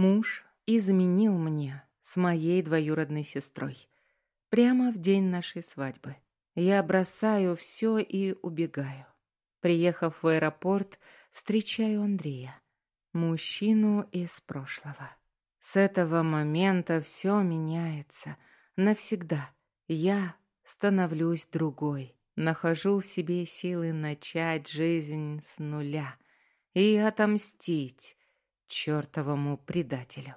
Муж изменил мне с моей двоюродной сестрой. Прямо в день нашей свадьбы. Я бросаю все и убегаю. Приехав в аэропорт, встречаю Андрея, мужчину из прошлого. С этого момента все меняется навсегда. Я становлюсь другой, нахожу в себе силы начать жизнь с нуля и отомстить чертовому предателю.